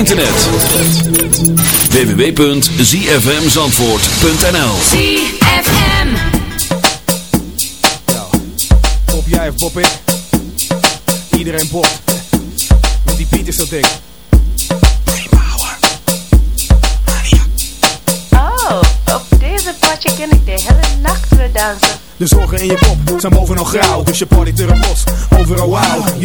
internet. www.zfmzandvoort.nl ZFM. Pop jij of pop ik? Iedereen popt. Want die beat is zo dik. Oh, op deze potje ken ik de hele nacht weer dansen. De zorgen in je kop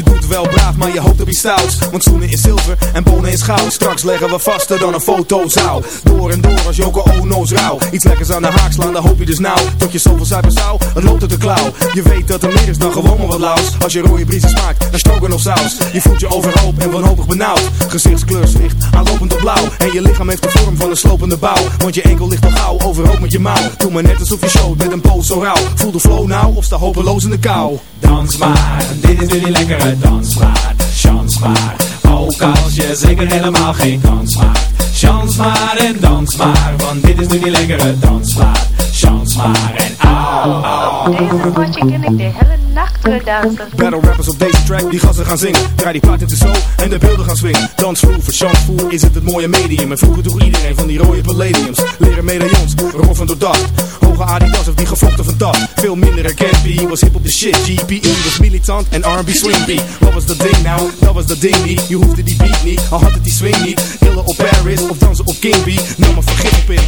doet wel braaf, maar je hoopt op iets stouts. Want schoenen in zilver en bonen in goud. Straks leggen we vaster dan een fotozaal. Door en door als Joko Ono's rauw. Iets lekkers aan de haak slaan, dan hoop je dus nou. Tot je zoveel zuipen zou, het loopt uit de klauw. Je weet dat er meer is dan gewoon maar wat laus. Als je rode briesen smaakt, dan stroken of saus. Je voelt je overhoop en wanhopig benauwd. Gezichtskleur zwicht, aanlopend op blauw. En je lichaam heeft de vorm van een slopende bouw. Want je enkel ligt al gauw, overhoop met je mouw. Doe maar net alsof je showt met een poot zo rauw. Voel de flow nou of sta hopeloos in de kou. Dans maar, dit is nu die lekkere dansmaat. Chans maar, ook als je zeker helemaal geen kans maakt. Chans maar en dans maar, want dit is nu die lekkere dansmaat. Chans maar en au, au. Deze potje ken ik de hele. Battle rappers op deze track, die gassen gaan zingen. Draai die plaat in de zo en de beelden gaan swingen. Dansvloer, voor is het het mooie medium. En vroeger droeg iedereen van die rode palladiums. Leren medaillons, roffen door dag. Hoge Adidas of die gevlochten van dag. Veel minder B was hip op de shit. GPE was militant en R&B swing. Wat was dat ding nou? Dat was dat ding niet. Je hoefde die beat niet, al had het die swing niet. Illen op Paris of dansen op King B. Nam maar vergif op in.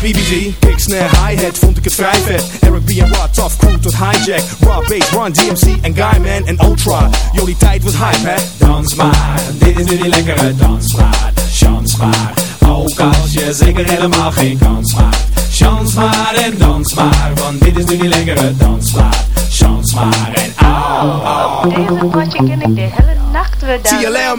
BBG, kick, snare, hi-hat, vond ik het vrij vet. Eric B en Rod, tough crew tot hijack. Raw bass, Run DMC en Guyman en Ultra. Jullie tijd was hype, hè? Dans maar, dit is nu die lekkere dansmaat. Chans maar, ook als je zeker helemaal geen kans maakt. Chans maar en dans maar, want dit is nu die lekkere dansmaat. Chans maar en au, au. Deze potje ken ik de hele nacht weer. TLM.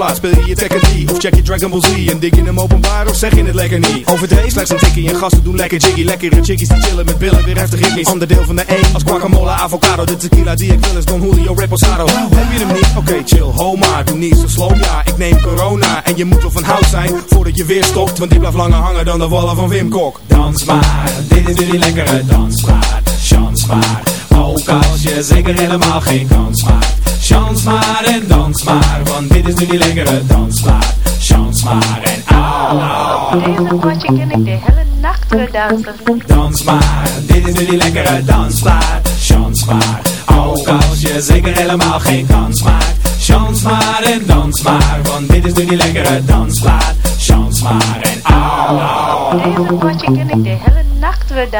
Dansplaats. Speel je je Tekken D of check je Dragon Ball Z? En dik in hem openbaar of zeg je het lekker niet? Overdreven, slechts een tikkie en gasten doen lekker jiggy. Lekkere chickies die chillen met billen, weer heftig hickeys. Ander deel van de één, als guacamole, avocado. De tequila die ik wil is Don Julio Reposado. Heb je hem niet? Oké, chill, ho maar. Doe niet zo slow, ja. Ik neem corona en je moet wel van hout zijn voordat je weer stopt. Want die blijft langer hangen dan de wallen van Wim Kok. Dans maar, dit is nu die lekkere dansmaat. Ook als je zeker helemaal geen kans maakt. Chans maar en dans maar, want dit is nu die lekkere dansmaat. Chans maar en au, au. Deze potje ken ik de hele nacht weer dansen. Dans maar, dit is nu die lekkere dansplaat. Chans maar, ook als je zeker helemaal geen kans maakt. Chans maar en dans maar, want dit is nu die lekkere dansplaat. Chans maar en au, au. Deze potje ken ik de hele nacht weer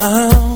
Oh,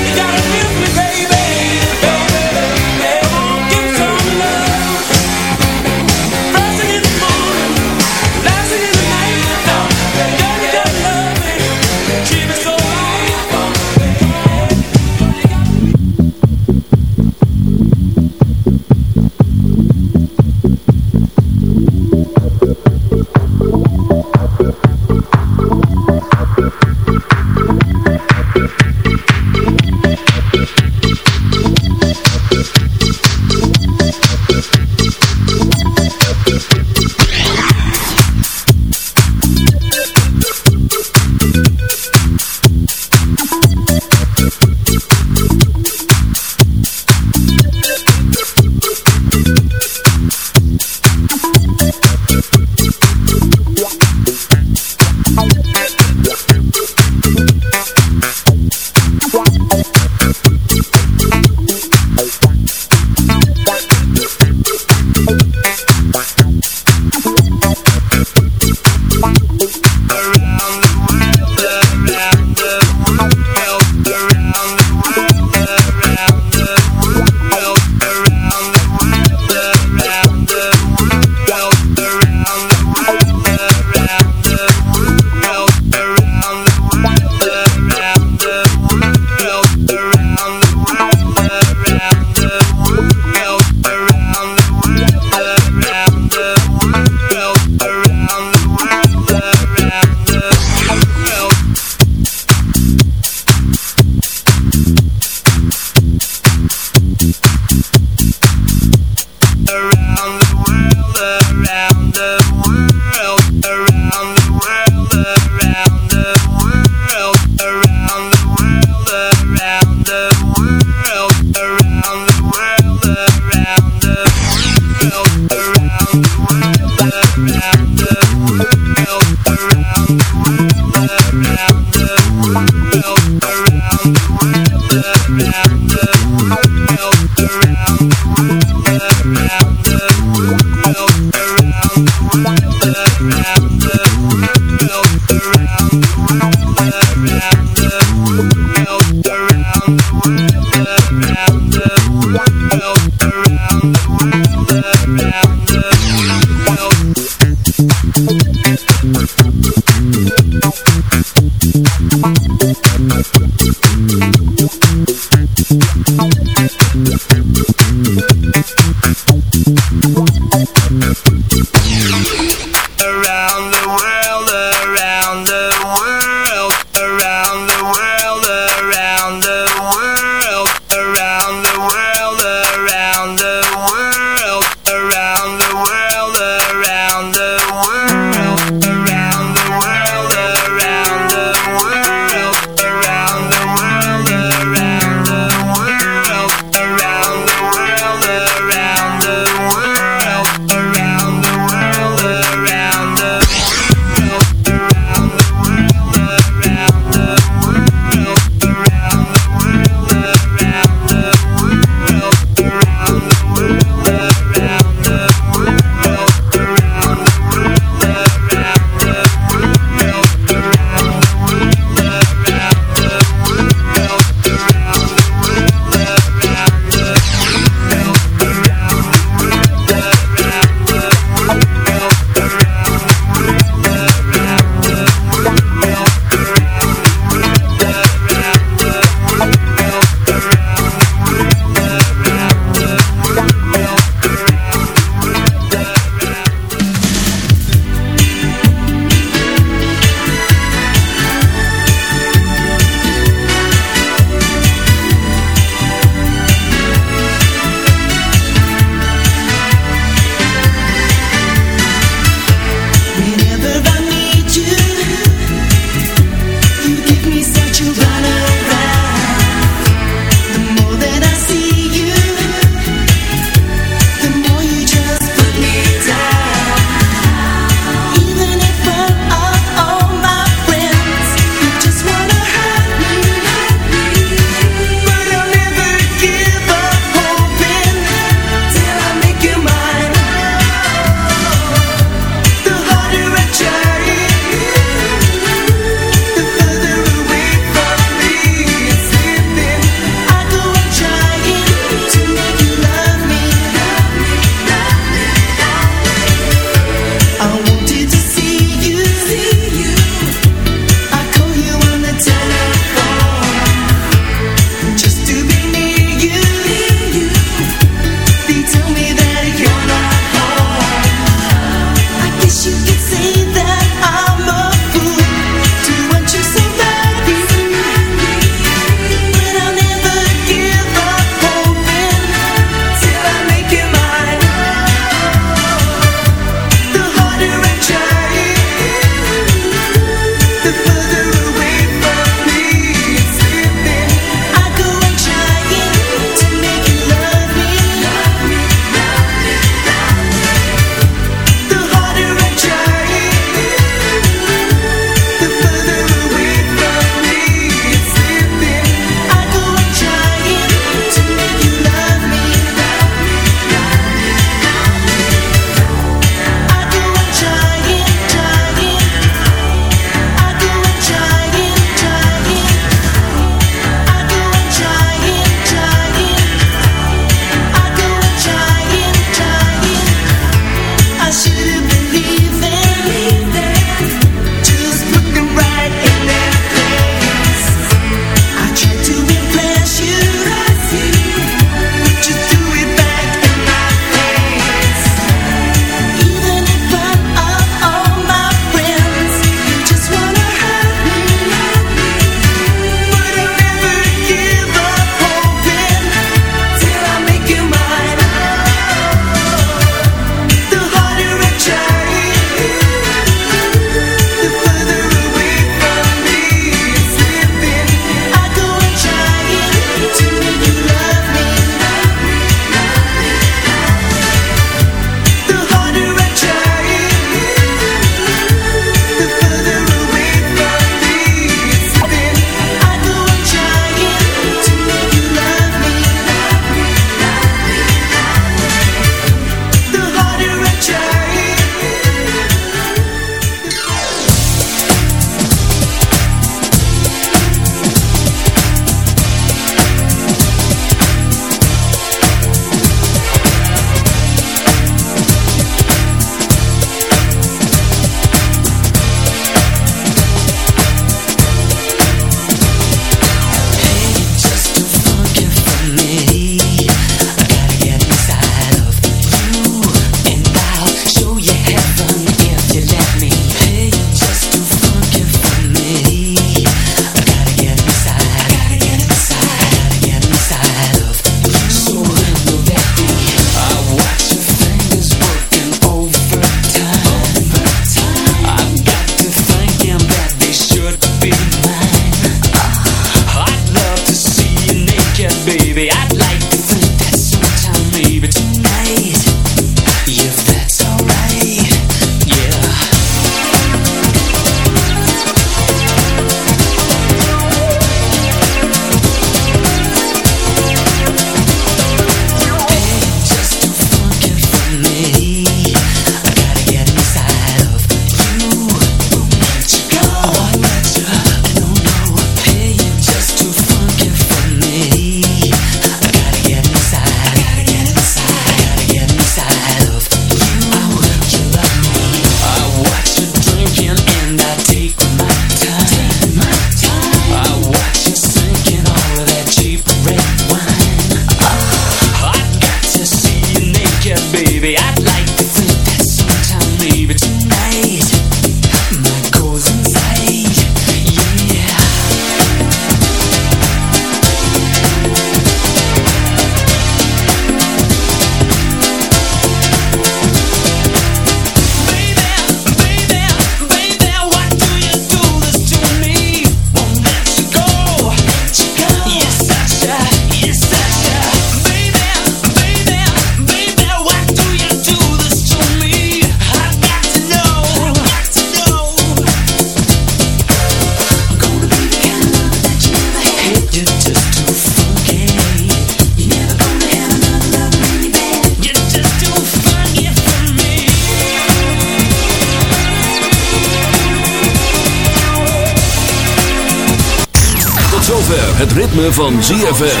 van ZFM.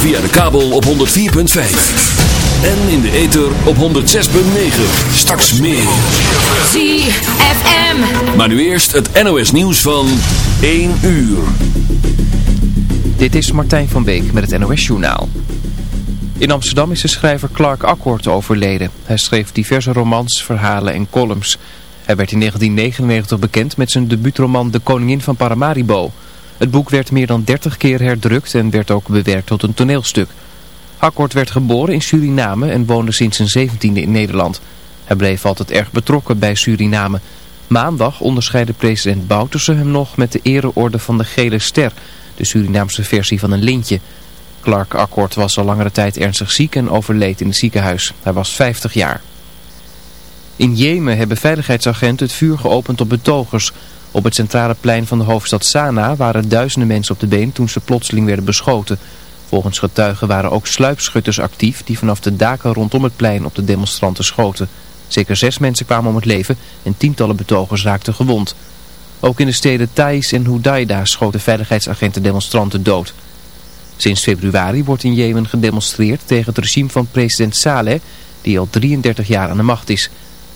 Via de kabel op 104.5. En in de ether op 106.9. Straks meer. ZFM. Maar nu eerst het NOS nieuws van 1 uur. Dit is Martijn van Beek met het NOS Journaal. In Amsterdam is de schrijver Clark Akkord overleden. Hij schreef diverse romans, verhalen en columns. Hij werd in 1999 bekend met zijn debuutroman De Koningin van Paramaribo. Het boek werd meer dan 30 keer herdrukt en werd ook bewerkt tot een toneelstuk. Akkord werd geboren in Suriname en woonde sinds zijn 17e in Nederland. Hij bleef altijd erg betrokken bij Suriname. Maandag onderscheidde president Bouterse hem nog met de ereorde van de Gele Ster, de Surinaamse versie van een lintje. Clark Akkord was al langere tijd ernstig ziek en overleed in het ziekenhuis. Hij was 50 jaar. In Jemen hebben veiligheidsagenten het vuur geopend op betogers. Op het centrale plein van de hoofdstad Sanaa waren duizenden mensen op de been toen ze plotseling werden beschoten. Volgens getuigen waren ook sluipschutters actief die vanaf de daken rondom het plein op de demonstranten schoten. Zeker zes mensen kwamen om het leven en tientallen betogers raakten gewond. Ook in de steden Thais en Hudaida schoten veiligheidsagenten demonstranten dood. Sinds februari wordt in Jemen gedemonstreerd tegen het regime van president Saleh, die al 33 jaar aan de macht is.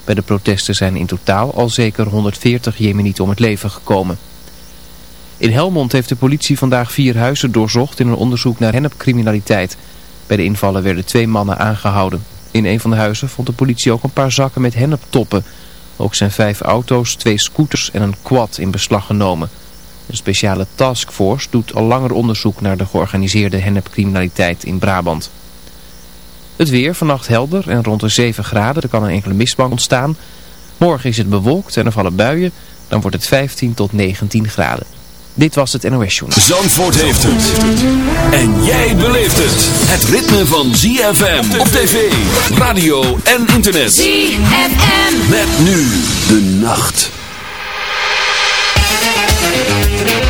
Bij de protesten zijn in totaal al zeker 140 Jemenieten om het leven gekomen. In Helmond heeft de politie vandaag vier huizen doorzocht in een onderzoek naar hennepcriminaliteit. Bij de invallen werden twee mannen aangehouden. In een van de huizen vond de politie ook een paar zakken met henneptoppen. Ook zijn vijf auto's, twee scooters en een quad in beslag genomen. Een speciale taskforce doet al langer onderzoek naar de georganiseerde hennepcriminaliteit in Brabant. Het weer vannacht helder en rond de 7 graden. Er kan een enkele mistbank ontstaan. Morgen is het bewolkt en er vallen buien. Dan wordt het 15 tot 19 graden. Dit was het NOS Journal. Zandvoort heeft het. En jij beleeft het. Het ritme van ZFM op tv, radio en internet. ZFM. Met nu de nacht. ZFM.